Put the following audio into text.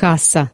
caça.